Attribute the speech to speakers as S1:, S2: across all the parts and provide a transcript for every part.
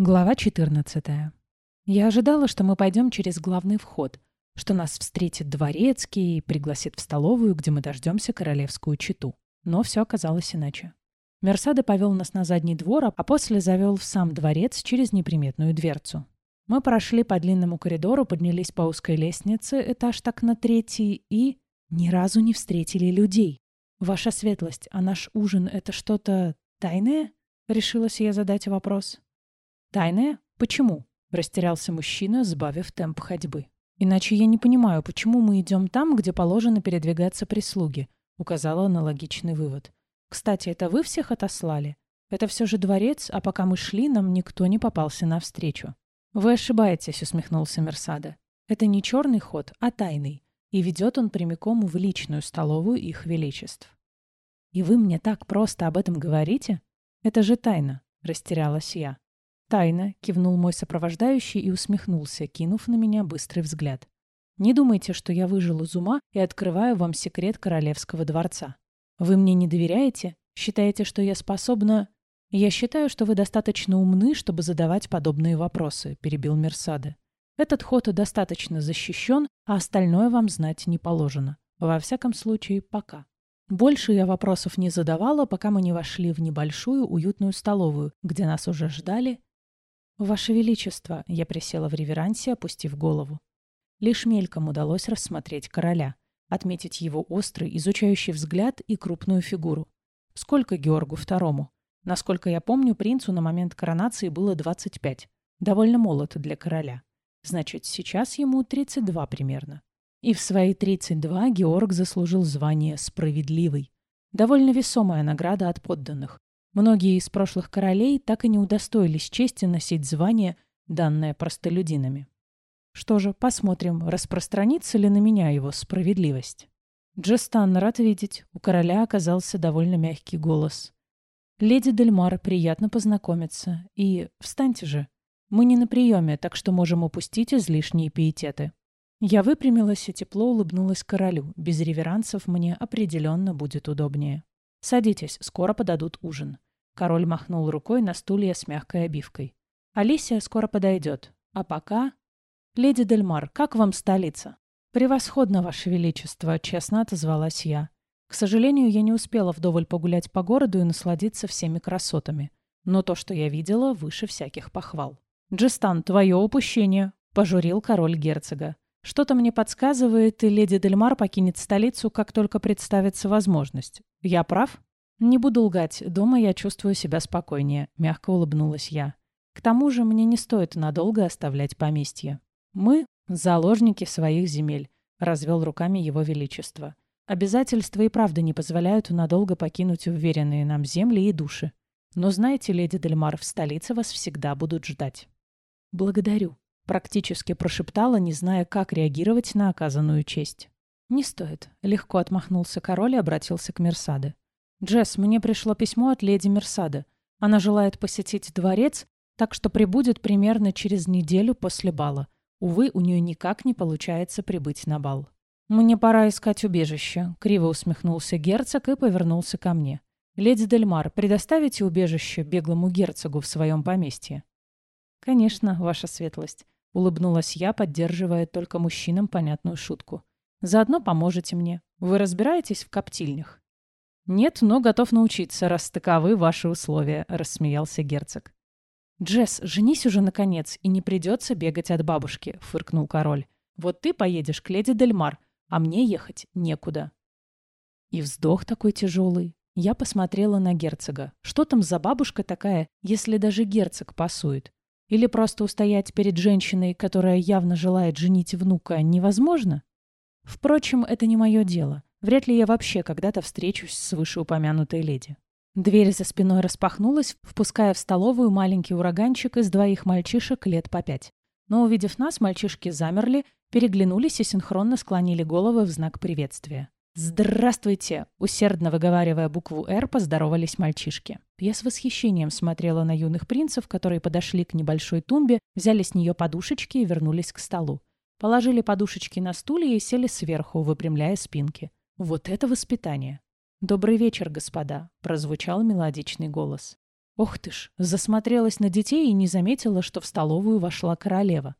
S1: Глава 14. Я ожидала, что мы пойдем через главный вход, что нас встретит дворецкий и пригласит в столовую, где мы дождемся королевскую читу. Но все оказалось иначе. Мерсада повел нас на задний двор, а после завел в сам дворец через неприметную дверцу. Мы прошли по длинному коридору, поднялись по узкой лестнице, этаж так на третий, и ни разу не встретили людей. «Ваша светлость, а наш ужин — это что-то тайное?» — решилась я задать вопрос. «Тайное? Почему?» — растерялся мужчина, сбавив темп ходьбы. «Иначе я не понимаю, почему мы идем там, где положено передвигаться прислуги», — указала аналогичный вывод. «Кстати, это вы всех отослали? Это все же дворец, а пока мы шли, нам никто не попался навстречу». «Вы ошибаетесь», — усмехнулся Мерсада. «Это не черный ход, а тайный, и ведет он прямиком в личную столовую их величеств». «И вы мне так просто об этом говорите? Это же тайна», — растерялась я. «Тайна», — кивнул мой сопровождающий и усмехнулся, кинув на меня быстрый взгляд. «Не думайте, что я выжил из ума и открываю вам секрет королевского дворца. Вы мне не доверяете? Считаете, что я способна...» «Я считаю, что вы достаточно умны, чтобы задавать подобные вопросы», — перебил Мерсаде. «Этот ход достаточно защищен, а остальное вам знать не положено. Во всяком случае, пока». Больше я вопросов не задавала, пока мы не вошли в небольшую уютную столовую, где нас уже ждали «Ваше Величество!» — я присела в реверансе, опустив голову. Лишь мельком удалось рассмотреть короля, отметить его острый, изучающий взгляд и крупную фигуру. Сколько Георгу Второму? Насколько я помню, принцу на момент коронации было 25. Довольно молод для короля. Значит, сейчас ему 32 примерно. И в свои 32 Георг заслужил звание «Справедливый». Довольно весомая награда от подданных. Многие из прошлых королей так и не удостоились чести носить звание, данное простолюдинами. Что же, посмотрим, распространится ли на меня его справедливость. Джестан, рад видеть. У короля оказался довольно мягкий голос. Леди Дельмар, приятно познакомиться. И встаньте же. Мы не на приеме, так что можем упустить излишние пиететы. Я выпрямилась и тепло улыбнулась королю. Без реверансов мне определенно будет удобнее. «Садитесь, скоро подадут ужин». Король махнул рукой на стулья с мягкой обивкой. «Алисия скоро подойдет. А пока...» «Леди Дельмар, как вам столица?» «Превосходно, Ваше Величество», — честно отозвалась я. К сожалению, я не успела вдоволь погулять по городу и насладиться всеми красотами. Но то, что я видела, выше всяких похвал. «Джестан, твое упущение», — пожурил король герцога. «Что-то мне подсказывает, и леди Дельмар покинет столицу, как только представится возможность. Я прав?» «Не буду лгать, дома я чувствую себя спокойнее», — мягко улыбнулась я. «К тому же мне не стоит надолго оставлять поместье. Мы — заложники своих земель», — развел руками его величество. «Обязательства и правда не позволяют надолго покинуть уверенные нам земли и души. Но знаете, леди Дельмар, в столице вас всегда будут ждать». «Благодарю», — практически прошептала, не зная, как реагировать на оказанную честь. «Не стоит», — легко отмахнулся король и обратился к Мерсаде. «Джесс, мне пришло письмо от леди Мерсады. Она желает посетить дворец, так что прибудет примерно через неделю после бала. Увы, у нее никак не получается прибыть на бал». «Мне пора искать убежище», — криво усмехнулся герцог и повернулся ко мне. «Леди Дельмар, предоставите убежище беглому герцогу в своем поместье?» «Конечно, ваша светлость», — улыбнулась я, поддерживая только мужчинам понятную шутку. Заодно поможете мне. Вы разбираетесь в коптильнях?» «Нет, но готов научиться, раз таковы ваши условия», — рассмеялся герцог. «Джесс, женись уже наконец, и не придется бегать от бабушки», — фыркнул король. «Вот ты поедешь к леди Дельмар, а мне ехать некуда». И вздох такой тяжелый. Я посмотрела на герцога. Что там за бабушка такая, если даже герцог пасует? Или просто устоять перед женщиной, которая явно желает женить внука, невозможно? Впрочем, это не мое дело. Вряд ли я вообще когда-то встречусь с вышеупомянутой леди. Дверь за спиной распахнулась, впуская в столовую маленький ураганчик из двоих мальчишек лет по пять. Но, увидев нас, мальчишки замерли, переглянулись и синхронно склонили головы в знак приветствия. «Здравствуйте!» — усердно выговаривая букву «Р», поздоровались мальчишки. Я с восхищением смотрела на юных принцев, которые подошли к небольшой тумбе, взяли с нее подушечки и вернулись к столу. Положили подушечки на стулья и сели сверху, выпрямляя спинки. Вот это воспитание. «Добрый вечер, господа», — прозвучал мелодичный голос. Ох ты ж, засмотрелась на детей и не заметила, что в столовую вошла королева.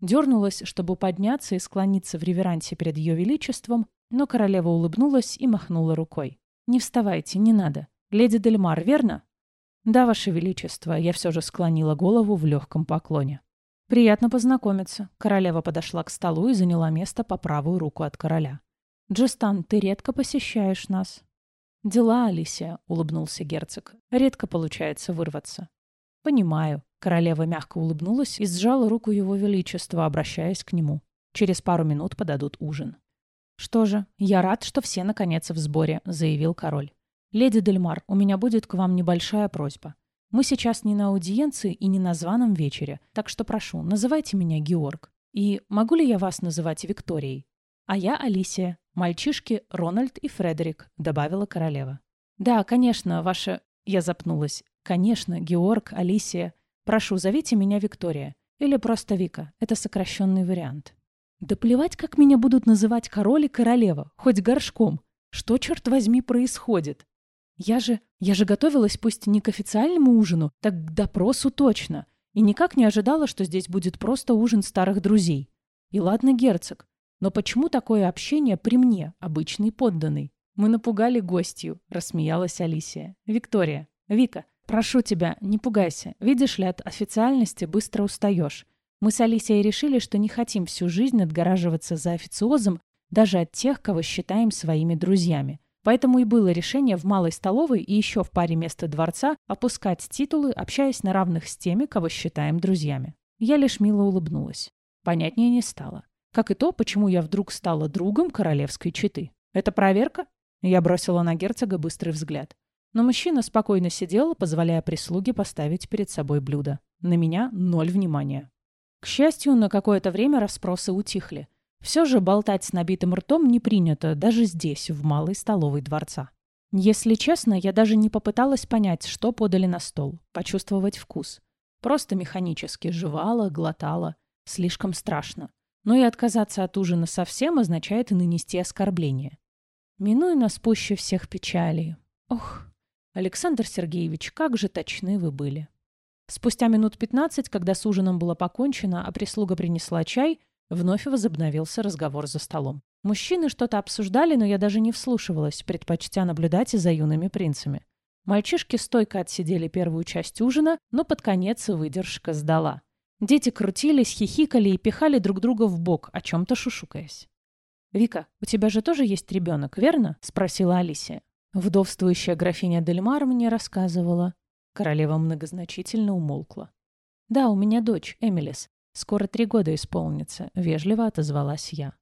S1: Дернулась, чтобы подняться и склониться в реверансе перед ее величеством, но королева улыбнулась и махнула рукой. «Не вставайте, не надо. Леди Дельмар, верно?» «Да, ваше величество», я все же склонила голову в легком поклоне. «Приятно познакомиться». Королева подошла к столу и заняла место по правую руку от короля. «Джестан, ты редко посещаешь нас». «Дела, Алисия», — улыбнулся герцог. «Редко получается вырваться». «Понимаю». Королева мягко улыбнулась и сжала руку его величества, обращаясь к нему. Через пару минут подадут ужин. «Что же, я рад, что все наконец в сборе», — заявил король. «Леди Дельмар, у меня будет к вам небольшая просьба. Мы сейчас не на аудиенции и не на званом вечере, так что прошу, называйте меня Георг. И могу ли я вас называть Викторией? А я Алисия. Мальчишки Рональд и Фредерик», — добавила королева. «Да, конечно, ваша...» Я запнулась. «Конечно, Георг, Алисия. Прошу, зовите меня Виктория. Или просто Вика. Это сокращенный вариант». «Да плевать, как меня будут называть король и королева. Хоть горшком. Что, черт возьми, происходит?» Я же... Я же готовилась пусть не к официальному ужину, так к допросу точно. И никак не ожидала, что здесь будет просто ужин старых друзей. И ладно, герцог. Но почему такое общение при мне, обычный подданный? Мы напугали гостью, рассмеялась Алисия. Виктория, Вика, прошу тебя, не пугайся. Видишь ли, от официальности быстро устаешь. Мы с Алисией решили, что не хотим всю жизнь отгораживаться за официозом даже от тех, кого считаем своими друзьями. Поэтому и было решение в малой столовой и еще в паре мест дворца опускать титулы, общаясь на равных с теми, кого считаем друзьями. Я лишь мило улыбнулась. Понятнее не стало. Как и то, почему я вдруг стала другом королевской четы. Это проверка? Я бросила на герцога быстрый взгляд. Но мужчина спокойно сидел, позволяя прислуге поставить перед собой блюдо. На меня ноль внимания. К счастью, на какое-то время расспросы утихли. Все же болтать с набитым ртом не принято даже здесь, в малой столовой дворца. Если честно, я даже не попыталась понять, что подали на стол, почувствовать вкус. Просто механически жевала, глотала. Слишком страшно. Но и отказаться от ужина совсем означает нанести оскорбление. Минуя нас пуще всех печалей. Ох, Александр Сергеевич, как же точны вы были. Спустя минут пятнадцать, когда с ужином было покончено, а прислуга принесла чай, Вновь возобновился разговор за столом. Мужчины что-то обсуждали, но я даже не вслушивалась, предпочтя наблюдать за юными принцами. Мальчишки стойко отсидели первую часть ужина, но под конец выдержка сдала. Дети крутились, хихикали и пихали друг друга в бок, о чем-то шушукаясь. «Вика, у тебя же тоже есть ребенок, верно?» — спросила Алисия. Вдовствующая графиня Дельмар мне рассказывала. Королева многозначительно умолкла. «Да, у меня дочь, Эмилис. «Скоро три года исполнится», — вежливо отозвалась я.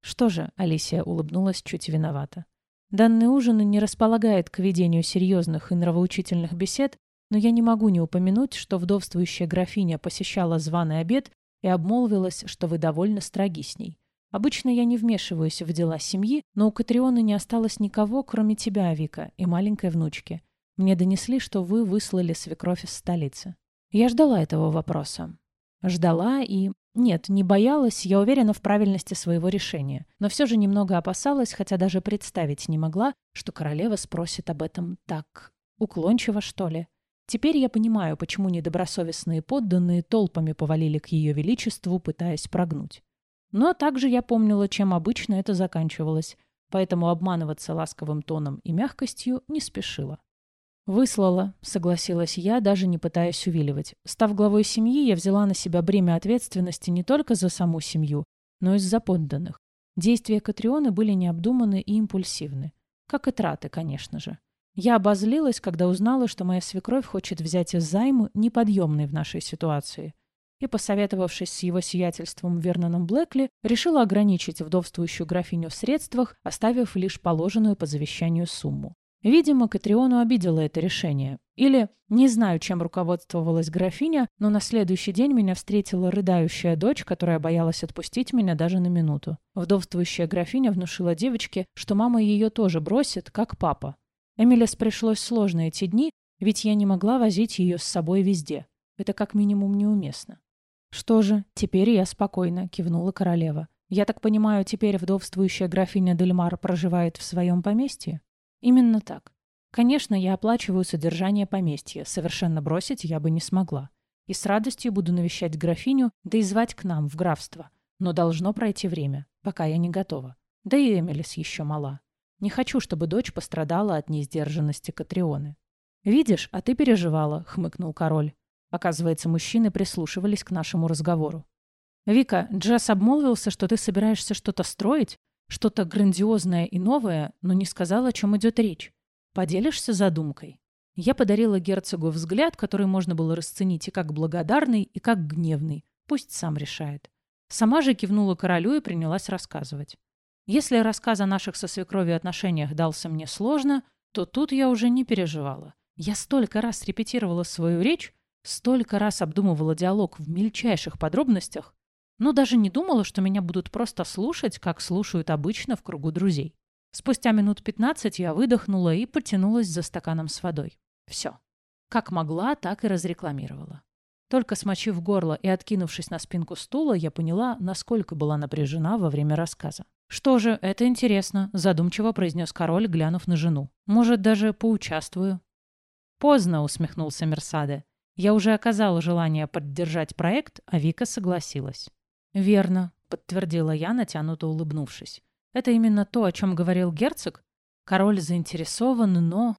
S1: «Что же», — Алисия улыбнулась чуть виновата. «Данный ужин не располагает к ведению серьезных и нравоучительных бесед, но я не могу не упомянуть, что вдовствующая графиня посещала званый обед и обмолвилась, что вы довольно строги с ней. Обычно я не вмешиваюсь в дела семьи, но у Катрионы не осталось никого, кроме тебя, Вика, и маленькой внучки. Мне донесли, что вы выслали свекровь из столицы. Я ждала этого вопроса. Ждала и... Нет, не боялась, я уверена в правильности своего решения. Но все же немного опасалась, хотя даже представить не могла, что королева спросит об этом так... Уклончиво, что ли? Теперь я понимаю, почему недобросовестные подданные толпами повалили к ее величеству, пытаясь прогнуть. Но также я помнила, чем обычно это заканчивалось, поэтому обманываться ласковым тоном и мягкостью не спешила. «Выслала», — согласилась я, даже не пытаясь увиливать. Став главой семьи, я взяла на себя бремя ответственности не только за саму семью, но и за подданных. Действия Катрионы были необдуманны и импульсивны. Как и траты, конечно же. Я обозлилась, когда узнала, что моя свекровь хочет взять из займу, неподъемный в нашей ситуации. И, посоветовавшись с его сиятельством Верноном Блэкли, решила ограничить вдовствующую графиню в средствах, оставив лишь положенную по завещанию сумму. Видимо, Катриону обидело это решение. Или, не знаю, чем руководствовалась графиня, но на следующий день меня встретила рыдающая дочь, которая боялась отпустить меня даже на минуту. Вдовствующая графиня внушила девочке, что мама ее тоже бросит, как папа. Эмилес пришлось сложно эти дни, ведь я не могла возить ее с собой везде. Это как минимум неуместно. «Что же, теперь я спокойна», — кивнула королева. «Я так понимаю, теперь вдовствующая графиня Дельмар проживает в своем поместье?» Именно так. Конечно, я оплачиваю содержание поместья, совершенно бросить я бы не смогла. И с радостью буду навещать графиню, да и звать к нам в графство. Но должно пройти время, пока я не готова. Да и Эмилис еще мала. Не хочу, чтобы дочь пострадала от неиздержанности Катрионы. «Видишь, а ты переживала», — хмыкнул король. Оказывается, мужчины прислушивались к нашему разговору. «Вика, Джесс обмолвился, что ты собираешься что-то строить, что-то грандиозное и новое, но не сказал, о чем идет речь. Поделишься задумкой?» Я подарила герцогу взгляд, который можно было расценить и как благодарный, и как гневный. Пусть сам решает. Сама же кивнула королю и принялась рассказывать. Если рассказ о наших со свекровью отношениях дался мне сложно, то тут я уже не переживала. Я столько раз репетировала свою речь, столько раз обдумывала диалог в мельчайших подробностях, но даже не думала, что меня будут просто слушать, как слушают обычно в кругу друзей. Спустя минут пятнадцать я выдохнула и потянулась за стаканом с водой. Все. Как могла, так и разрекламировала. Только смочив горло и откинувшись на спинку стула, я поняла, насколько была напряжена во время рассказа. «Что же, это интересно», – задумчиво произнес король, глянув на жену. «Может, даже поучаствую?» «Поздно», – усмехнулся Мерсаде. «Я уже оказала желание поддержать проект, а Вика согласилась». «Верно», – подтвердила я, натянуто улыбнувшись. «Это именно то, о чем говорил герцог? Король заинтересован, но...»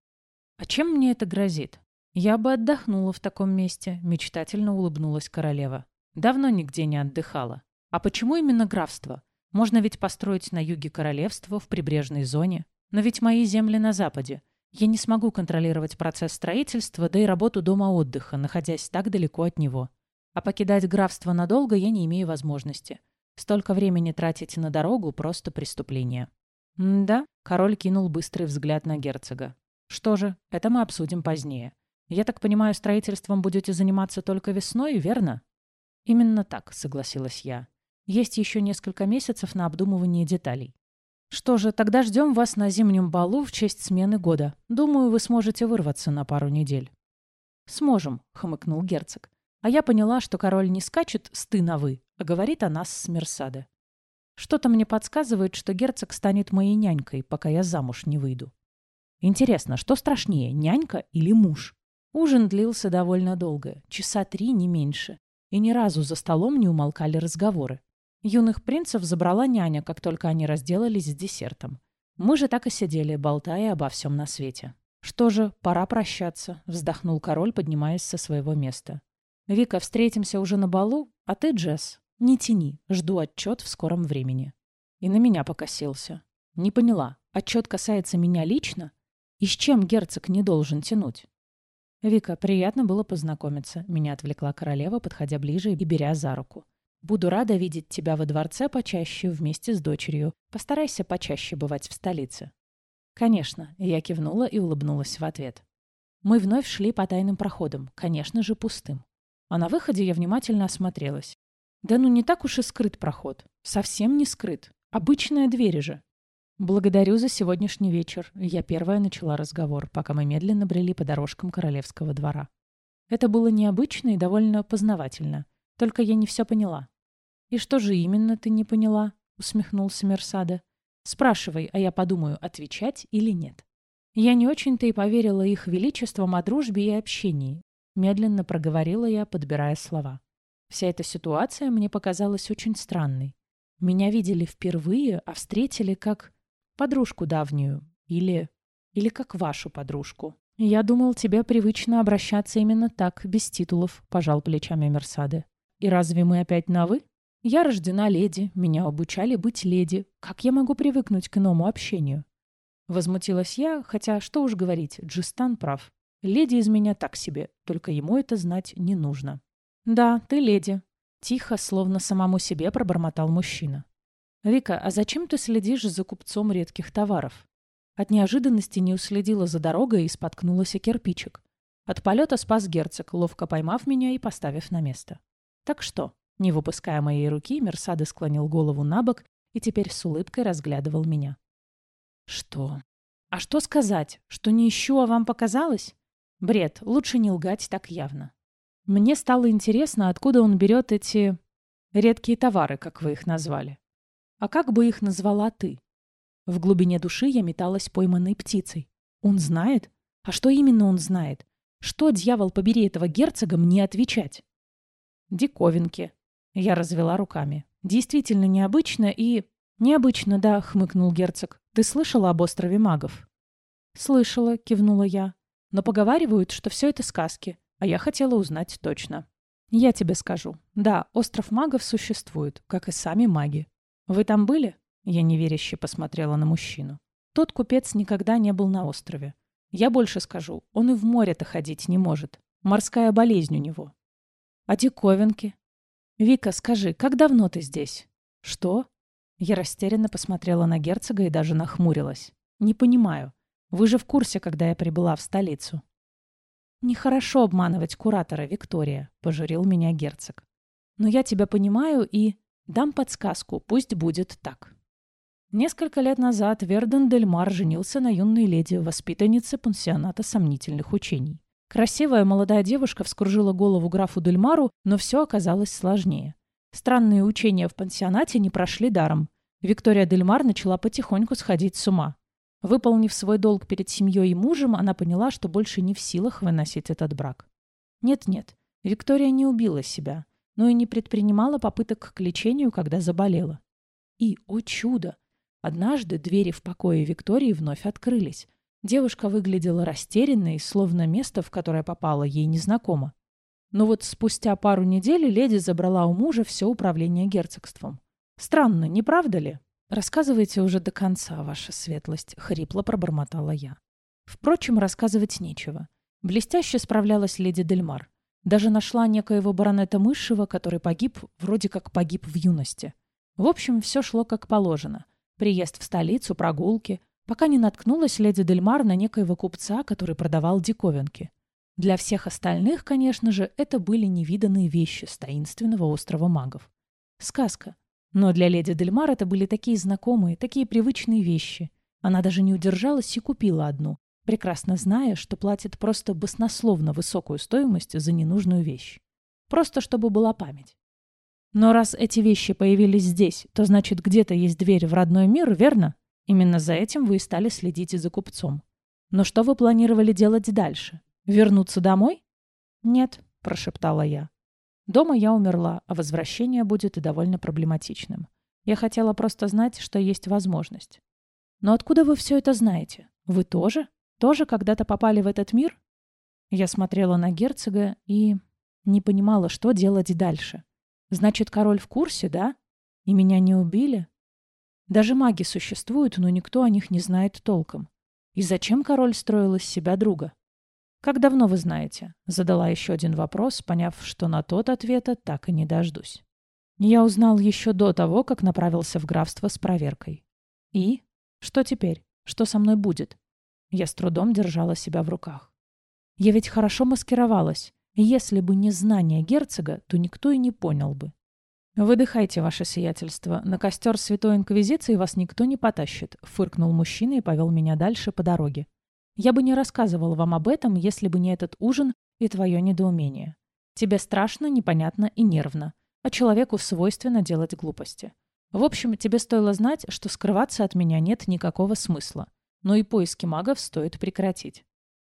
S1: «А чем мне это грозит?» «Я бы отдохнула в таком месте», — мечтательно улыбнулась королева. «Давно нигде не отдыхала. А почему именно графство? Можно ведь построить на юге королевство, в прибрежной зоне. Но ведь мои земли на западе. Я не смогу контролировать процесс строительства, да и работу дома отдыха, находясь так далеко от него. А покидать графство надолго я не имею возможности. Столько времени тратить на дорогу – просто преступление. Да, король кинул быстрый взгляд на герцога. Что же, это мы обсудим позднее. Я так понимаю, строительством будете заниматься только весной, верно? Именно так, согласилась я. Есть еще несколько месяцев на обдумывание деталей. Что же, тогда ждем вас на зимнем балу в честь смены года. Думаю, вы сможете вырваться на пару недель. Сможем, хмыкнул герцог. А я поняла, что король не скачет с «ты» на «вы», а говорит о нас с Мерсаде. Что-то мне подсказывает, что герцог станет моей нянькой, пока я замуж не выйду. Интересно, что страшнее, нянька или муж? Ужин длился довольно долго, часа три, не меньше. И ни разу за столом не умолкали разговоры. Юных принцев забрала няня, как только они разделались с десертом. Мы же так и сидели, болтая обо всем на свете. «Что же, пора прощаться», — вздохнул король, поднимаясь со своего места. «Вика, встретимся уже на балу, а ты, Джесс, не тяни, жду отчет в скором времени». И на меня покосился. Не поняла, отчет касается меня лично? И с чем герцог не должен тянуть? «Вика, приятно было познакомиться», — меня отвлекла королева, подходя ближе и беря за руку. «Буду рада видеть тебя во дворце почаще вместе с дочерью. Постарайся почаще бывать в столице». «Конечно», — я кивнула и улыбнулась в ответ. Мы вновь шли по тайным проходам, конечно же, пустым. А на выходе я внимательно осмотрелась. Да ну не так уж и скрыт проход. Совсем не скрыт. Обычная дверь же. «Благодарю за сегодняшний вечер». Я первая начала разговор, пока мы медленно брели по дорожкам королевского двора. Это было необычно и довольно познавательно. Только я не все поняла. «И что же именно ты не поняла?» — усмехнулся Мерсада. «Спрашивай, а я подумаю, отвечать или нет». Я не очень-то и поверила их величествам о дружбе и общении. Медленно проговорила я, подбирая слова. Вся эта ситуация мне показалась очень странной. Меня видели впервые, а встретили как Подружку давнюю. Или... Или как вашу подружку. Я думал, тебе привычно обращаться именно так, без титулов, пожал плечами Мерсаде. И разве мы опять на «вы»? Я рождена леди, меня обучали быть леди. Как я могу привыкнуть к иному общению? Возмутилась я, хотя, что уж говорить, Джистан прав. Леди из меня так себе, только ему это знать не нужно. Да, ты леди. Тихо, словно самому себе пробормотал мужчина. «Вика, а зачем ты следишь за купцом редких товаров?» От неожиданности не уследила за дорогой и споткнулась о кирпичик. От полета спас герцог, ловко поймав меня и поставив на место. «Так что?» Не выпуская моей руки, Мерсады склонил голову на бок и теперь с улыбкой разглядывал меня. «Что? А что сказать? Что не ищу, а вам показалось? Бред, лучше не лгать так явно. Мне стало интересно, откуда он берет эти... редкие товары, как вы их назвали. А как бы их назвала ты? В глубине души я металась пойманной птицей. Он знает? А что именно он знает? Что, дьявол побери, этого герцога мне отвечать? Диковинки. Я развела руками. Действительно необычно и... Необычно, да, хмыкнул герцог. Ты слышала об острове магов? Слышала, кивнула я. Но поговаривают, что все это сказки, а я хотела узнать точно. Я тебе скажу. Да, остров магов существует, как и сами маги. Вы там были? Я неверяще посмотрела на мужчину. Тот купец никогда не был на острове. Я больше скажу, он и в море-то ходить не может. Морская болезнь у него. А диковинки? Вика, скажи, как давно ты здесь? Что? Я растерянно посмотрела на герцога и даже нахмурилась. Не понимаю. Вы же в курсе, когда я прибыла в столицу. «Нехорошо обманывать куратора, Виктория», — пожурил меня герцог. «Но я тебя понимаю и дам подсказку, пусть будет так». Несколько лет назад Верден Дельмар женился на юной леди, воспитаннице пансионата сомнительных учений. Красивая молодая девушка вскружила голову графу Дельмару, но все оказалось сложнее. Странные учения в пансионате не прошли даром. Виктория Дельмар начала потихоньку сходить с ума. Выполнив свой долг перед семьей и мужем, она поняла, что больше не в силах выносить этот брак. Нет-нет, Виктория не убила себя, но и не предпринимала попыток к лечению, когда заболела. И, о чудо! Однажды двери в покое Виктории вновь открылись. Девушка выглядела растерянной, словно место, в которое попала, ей незнакомо. Но вот спустя пару недель леди забрала у мужа все управление герцогством. Странно, не правда ли? «Рассказывайте уже до конца, ваша светлость», — хрипло пробормотала я. Впрочем, рассказывать нечего. Блестяще справлялась леди Дельмар. Даже нашла некоего баронета Мышева, который погиб, вроде как погиб в юности. В общем, все шло как положено. Приезд в столицу, прогулки, пока не наткнулась леди Дельмар на некоего купца, который продавал диковинки. Для всех остальных, конечно же, это были невиданные вещи с таинственного острова магов. Сказка, но для леди Дельмар это были такие знакомые, такие привычные вещи. Она даже не удержалась и купила одну, прекрасно зная, что платит просто баснословно высокую стоимость за ненужную вещь. Просто чтобы была память. Но раз эти вещи появились здесь, то значит где-то есть дверь в родной мир, верно? Именно за этим вы и стали следить за купцом. Но что вы планировали делать дальше? Вернуться домой? Нет, прошептала я. Дома я умерла, а возвращение будет довольно проблематичным. Я хотела просто знать, что есть возможность. Но откуда вы все это знаете? Вы тоже? Тоже когда-то попали в этот мир? Я смотрела на герцога и не понимала, что делать дальше. Значит, король в курсе, да? И меня не убили? Даже маги существуют, но никто о них не знает толком. И зачем король строил из себя друга? «Как давно вы знаете?» — задала еще один вопрос, поняв, что на тот ответа так и не дождусь. Я узнал еще до того, как направился в графство с проверкой. И? Что теперь? Что со мной будет? Я с трудом держала себя в руках. Я ведь хорошо маскировалась, и если бы не знание герцога, то никто и не понял бы. «Выдыхайте, ваше сиятельство. На костер Святой Инквизиции вас никто не потащит», — фыркнул мужчина и повел меня дальше по дороге. Я бы не рассказывал вам об этом, если бы не этот ужин и твое недоумение. Тебе страшно, непонятно и нервно, а человеку свойственно делать глупости. В общем, тебе стоило знать, что скрываться от меня нет никакого смысла. Но и поиски магов стоит прекратить.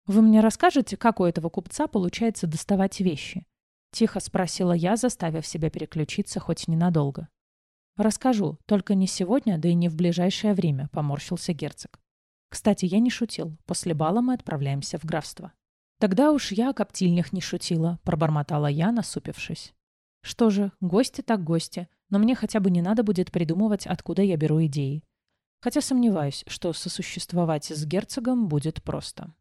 S1: Вы мне расскажете, как у этого купца получается доставать вещи? Тихо спросила я, заставив себя переключиться хоть ненадолго. «Расскажу, только не сегодня, да и не в ближайшее время», — поморщился герцог. Кстати, я не шутил. После бала мы отправляемся в графство. Тогда уж я о коптильнях не шутила, пробормотала я, насупившись. Что же, гости так гости, но мне хотя бы не надо будет придумывать, откуда я беру идеи. Хотя сомневаюсь, что сосуществовать с герцогом будет просто.